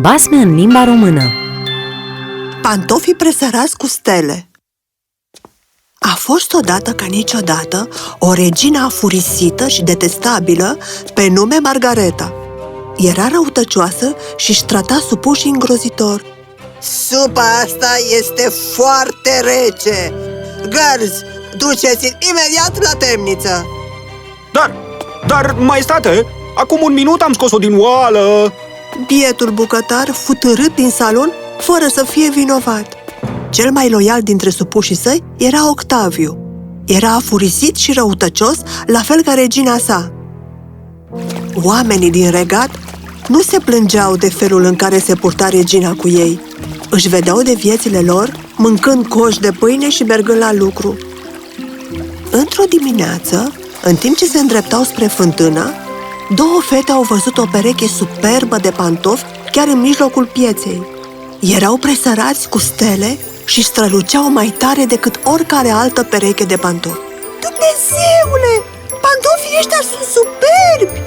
Basme în limba română Pantofii presărați cu stele A fost odată ca niciodată o regină afurisită și detestabilă pe nume Margareta. Era răutăcioasă și își trata supușii îngrozitor. Supa asta este foarte rece! Gărzi, duceți-l imediat la temniță! Dar, dar, maestate, acum un minut am scos-o din oală! Bietul bucătar fu târât din salon fără să fie vinovat. Cel mai loial dintre supușii săi era Octaviu. Era afurisit și răutăcios, la fel ca regina sa. Oamenii din regat nu se plângeau de felul în care se purta regina cu ei. Își vedeau de viețile lor, mâncând coși de pâine și mergând la lucru. Într-o dimineață, în timp ce se îndreptau spre fântână, două fete au văzut o pereche superbă de pantofi chiar în mijlocul pieței. Erau presărați cu stele și străluceau mai tare decât oricare altă pereche de pantofi. Dumnezeule! Pantofii ăștia sunt superbi!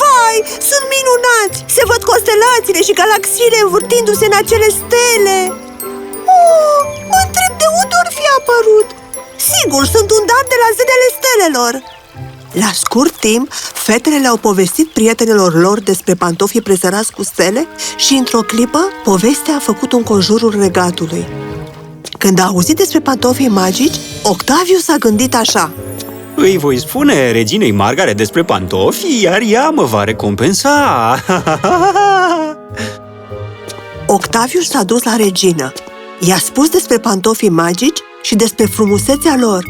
Vai, sunt minunați! Se văd constelațiile și galaxiile învârtindu-se în acele stele! Oh, mă întreb de unde ori fi apărut! Sigur, sunt un dat de la zilele stelelor! La scurt timp, fetele le-au povestit prietenilor lor despre pantofii presărați cu stele și, într-o clipă, povestea a făcut un conjurul regatului. Când a auzit despre pantofii magici, Octaviu s-a gândit așa. Îi voi spune reginei Margare despre pantofi, iar ea mă va recompensa! Octaviu s-a dus la regină. I-a spus despre pantofii magici și despre frumusețea lor.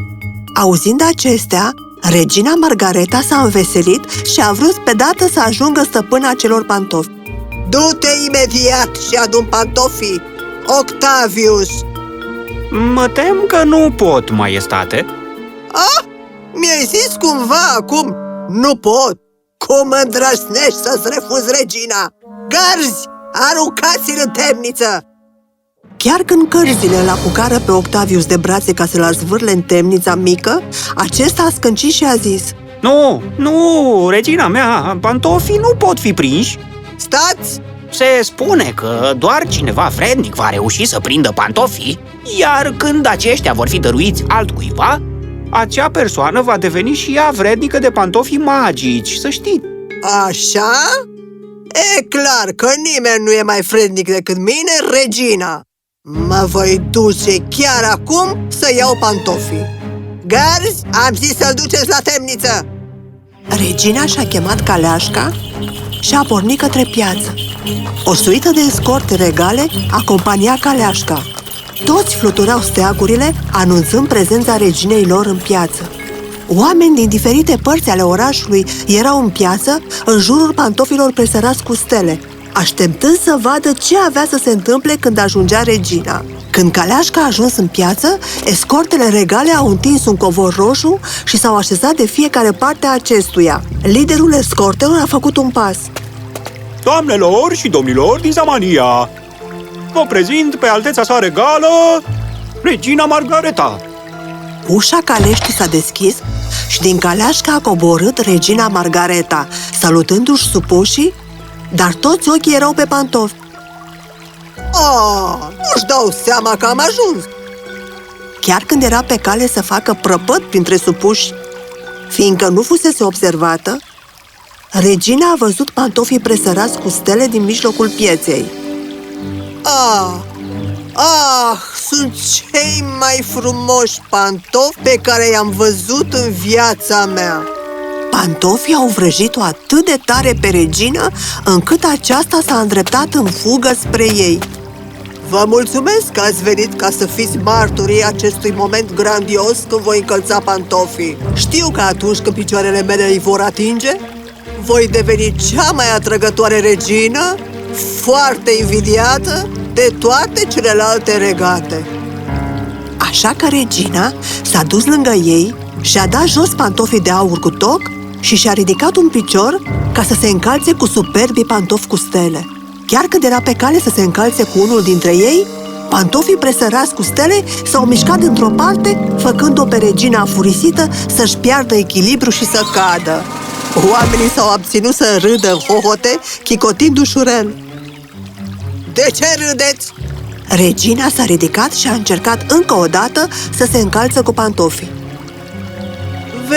Auzind acestea, regina Margareta s-a înveselit și a vrut pe dată să ajungă stăpâna celor pantofi. Du-te imediat și adun pantofii, Octavius! Mă tem că nu pot, maestate. Ah, mi-ai zis cumva acum, nu pot! Cum îndrăsnești să-ți refuzi regina? Gărzi, aruncați-l în temniță! Chiar când cărzile îl apucară pe Octavius de brațe ca să-l zvârle în temnița mică, acesta a scâncit și a zis Nu, nu, regina mea, pantofii nu pot fi prinși. Stați! Se spune că doar cineva vrednic va reuși să prindă pantofii, iar când aceștia vor fi dăruiți altcuiva, Acea persoană va deveni și ea vrednică de pantofii magici, să știți. Așa? E clar că nimeni nu e mai vrednic decât mine, regina! Mă voi duce chiar acum să iau pantofii. Garzi, am zis să-l duceți la temniță! Regina și-a chemat caleașca și a pornit către piață. O suită de escorte regale acompania caleașca. Toți fluturau steagurile, anunțând prezența reginei lor în piață. Oameni din diferite părți ale orașului erau în piață, în jurul pantofilor presărați cu stele, așteptând să vadă ce avea să se întâmple când ajungea regina. Când caleașca a ajuns în piață, escortele regale au întins un covor roșu și s-au așezat de fiecare parte a acestuia. Liderul escortelor a făcut un pas. Doamnelor și domnilor din Zamania, vă prezint pe alteța sa regală, regina Margareta. Ușa caleștii s-a deschis și din caleașca a coborât regina Margareta, salutându-și supușii, dar toți ochii erau pe pantofi. Oh, nu-și dau seama că am ajuns! Chiar când era pe cale să facă prăpăt printre supuși, fiindcă nu fusese observată, regina a văzut pantofii presărați cu stele din mijlocul pieței. Ah, ah, sunt cei mai frumoși pantofi pe care i-am văzut în viața mea! Pantofii au vrăjit-o atât de tare pe regină, încât aceasta s-a îndreptat în fugă spre ei. Vă mulțumesc că ați venit ca să fiți martorii acestui moment grandios când voi încălța pantofii. Știu că atunci când picioarele mele îi vor atinge, voi deveni cea mai atrăgătoare regină, foarte invidiată de toate celelalte regate. Așa că regina s-a dus lângă ei și-a dat jos pantofii de aur cu toc și și-a ridicat un picior ca să se încalțe cu superbii pantofi cu stele. Chiar când era pe cale să se încalțe cu unul dintre ei, pantofii presărați cu stele s-au mișcat într-o parte, făcând-o pe regina afurisită să-și piardă echilibru și să cadă. Oamenii s-au abținut să râdă în hohote, chicotind ușurel. De ce râdeți? Regina s-a ridicat și a încercat încă o dată să se încalțe cu pantofii.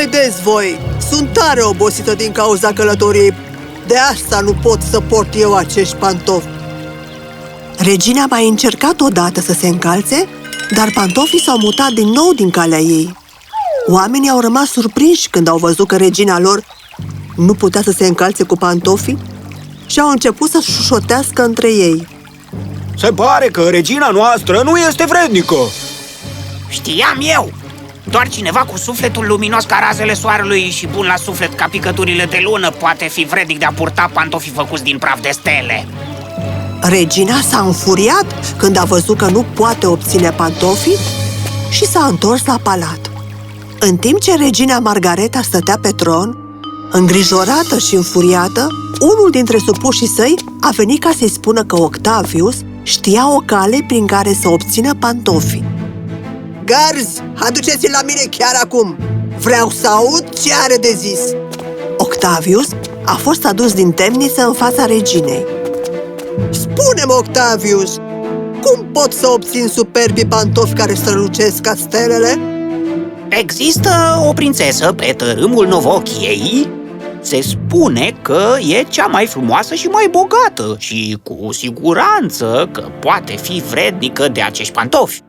Vedeți voi, sunt tare obosită din cauza călătoriei. De asta nu pot să port eu acești pantofi. Regina a mai încercat odată să se încalțe, dar pantofii s-au mutat din nou din calea ei. Oamenii au rămas surprinși când au văzut că regina lor nu putea să se încalțe cu pantofii și au început să șușotească între ei. Se pare că regina noastră nu este vrednică. Știam eu! Doar cineva cu sufletul luminos ca razele soarelui și bun la suflet ca picăturile de lună poate fi vrednic de a purta pantofii făcuți din praf de stele. Regina s-a înfuriat când a văzut că nu poate obține pantofii și s-a întors la palat. În timp ce regina Margareta stătea pe tron, îngrijorată și înfuriată, unul dintre supușii săi a venit ca să-i spună că Octavius știa o cale prin care să obțină pantofii. Garzi, aduceți-l la mine chiar acum! Vreau să aud ce are de zis! Octavius a fost adus din temniță în fața reginei. Spune-mi, Octavius, cum pot să obțin superbii pantofi care strălucesc ca stelele? Există o prințesă pe tărâmul Novochiei Se spune că e cea mai frumoasă și mai bogată Și cu siguranță că poate fi vrednică de acești pantofi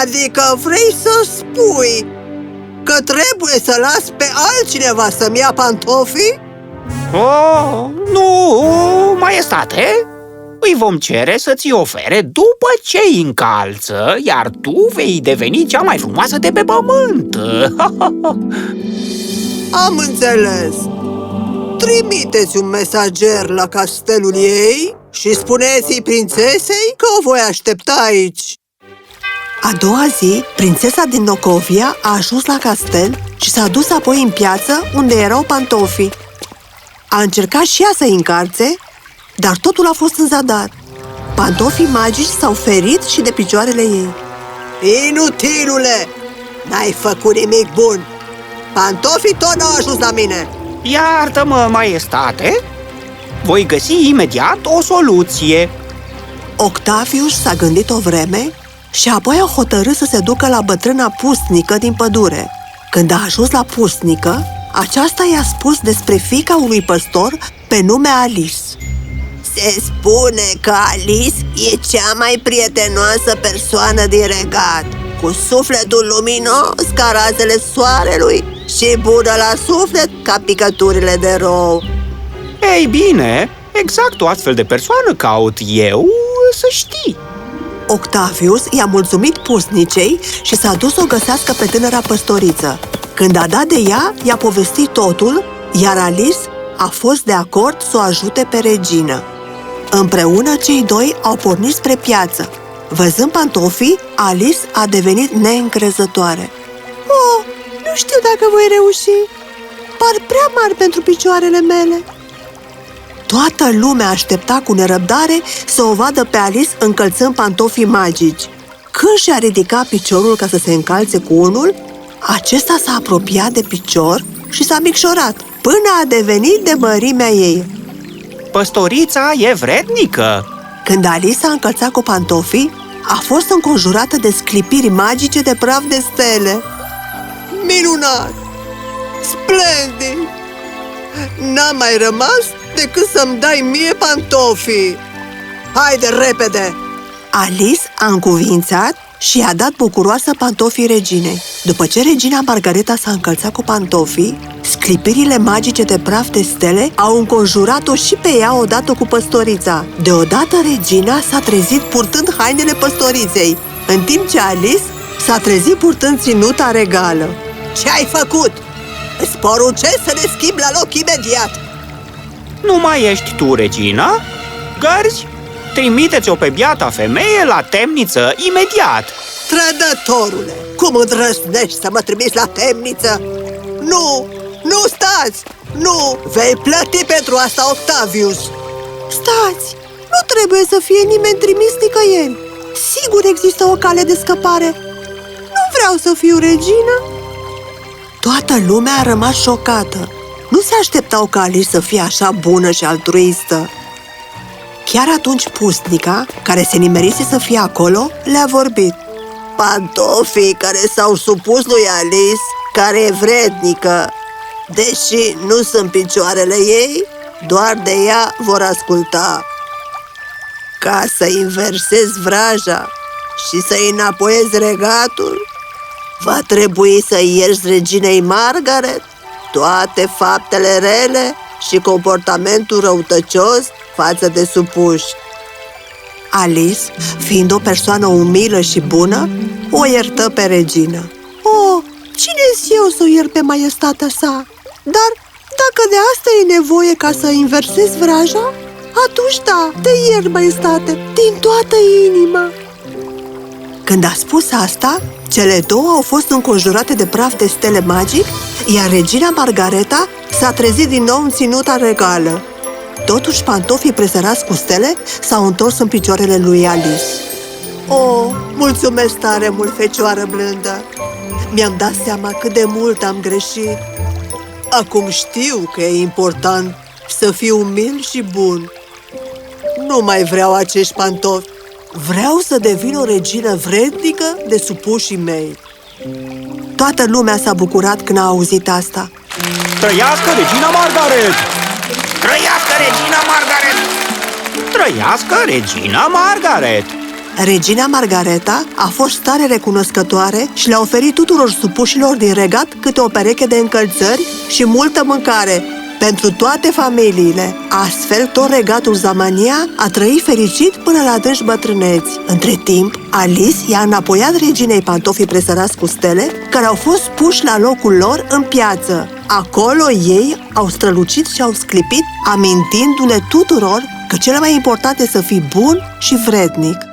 Adică vrei să spui că trebuie să las pe altcineva să-mi ia pantofii? Oh, nu, maestate Îi vom cere să-ți ofere după ce îi încalță Iar tu vei deveni cea mai frumoasă de pe pământ Am înțeles. Trimiteți un mesager la castelul ei și spuneți-i prințesei că o voi aștepta aici. A doua zi, prințesa din Nocovia a ajuns la castel și s-a dus apoi în piață unde erau pantofii. A încercat și ea să-i încarce, dar totul a fost în zadar. Pantofii magici s-au ferit și de picioarele ei. Inutilule! N-ai făcut nimic bun! Pantofii tot n-au ajuns la mine! Iartă-mă, maestate Voi găsi imediat o soluție Octavius s-a gândit o vreme și apoi a hotărât să se ducă la bătrâna pusnică din pădure. Când a ajuns la pusnică, aceasta i-a spus despre fica unui păstor pe nume Alice. Se spune că Alice e cea mai prietenoasă persoană din regat, cu sufletul luminos ca razele soarelui și bună la suflet ca picăturile de rou. Ei bine, exact o astfel de persoană caut eu să știi Octavius i-a mulțumit pusnicei și s-a dus să o găsească pe tânăra păstoriță. Când a dat de ea, i-a povestit totul, iar Alice a fost de acord să o ajute pe regină. Împreună, cei doi au pornit spre piață. Văzând pantofii, Alice a devenit neîncrezătoare. Oh, nu știu dacă voi reuși. Par prea mari pentru picioarele mele. Toată lumea aștepta cu nerăbdare să o vadă pe Alice încălțând pantofii magici. Când și-a ridicat piciorul ca să se încalțe cu unul, acesta s-a apropiat de picior și s-a micșorat, până a devenit de mărimea ei. Păstorița e vrednică Când Alice s-a încălțat cu pantofii, a fost înconjurată de sclipiri magice de praf de stele. Minunat! Splendid! N-a mai rămas decât să-mi dai mie pantofii! Haide, repede! Alice a încuvințat și i-a dat bucuroasă pantofii reginei. După ce regina Margareta s-a încălțat cu pantofii, sclipirile magice de praf de stele au înconjurat-o și pe ea odată cu păstorița. Deodată regina s-a trezit purtând hainele păstoriței, în timp ce Alice s-a trezit purtând ținuta regală. Ce ai făcut? Îți poruncesc să ne schimb la loc imediat! Nu mai ești tu, regina? Gărzi, trimiteți-o pe biata femeie la temniță imediat Trădătorule, cum îndrăznești să mă trimiți la temniță? Nu, nu stați! Nu, vei plăti pentru asta, Octavius! Stați! Nu trebuie să fie nimeni trimis nicăieri! Sigur există o cale de scăpare! Nu vreau să fiu regină! Toată lumea a rămas șocată. Nu se așteptau ca Alice să fie așa bună și altruistă. Chiar atunci Pusnica, care se nimerise să fie acolo, le-a vorbit. Pantofii care s-au supus lui Alice, care e vrednică, deși nu sunt picioarele ei, doar de ea vor asculta. Ca să inversez vraja și să înapoiez regatul, va trebui să ierzi reginei Margaret toate faptele rele și comportamentul răutăcios față de supuși. Alice, fiind o persoană umilă și bună, o iertă pe regină. Oh, cine eu să o iert pe maiestatea sa? Dar dacă de asta e nevoie ca să inversez vraja, atunci da, te iert, maestate, din toată inima. Când a spus asta, cele două au fost înconjurate de praf de stele magic, iar regina Margareta s-a trezit din nou în ținuta regală. Totuși, pantofii presărați cu stele s-au întors în picioarele lui Alice. Oh, mulțumesc tare mult, fecioară blândă! Mi-am dat seama cât de mult am greșit. Acum știu că e important să fiu umil și bun. Nu mai vreau acești pantofi. Vreau să devin o regină vrednică de supușii mei. Toată lumea s-a bucurat când a auzit asta. Trăiască regina Margaret! Trăiască regina Margaret! Trăiască regina Margaret! Regina Margareta a fost tare recunoscătoare și le-a oferit tuturor supușilor din regat câte o pereche de încălțări și multă mâncare pentru toate familiile. Astfel, tot regatul Zamania a trăit fericit până la adânci bătrâneți. Între timp, Alice i-a înapoiat reginei pantofii presărați cu stele, care au fost puși la locul lor în piață. Acolo ei au strălucit și au sclipit, amintindu-le tuturor că cel mai important e să fii bun și vrednic.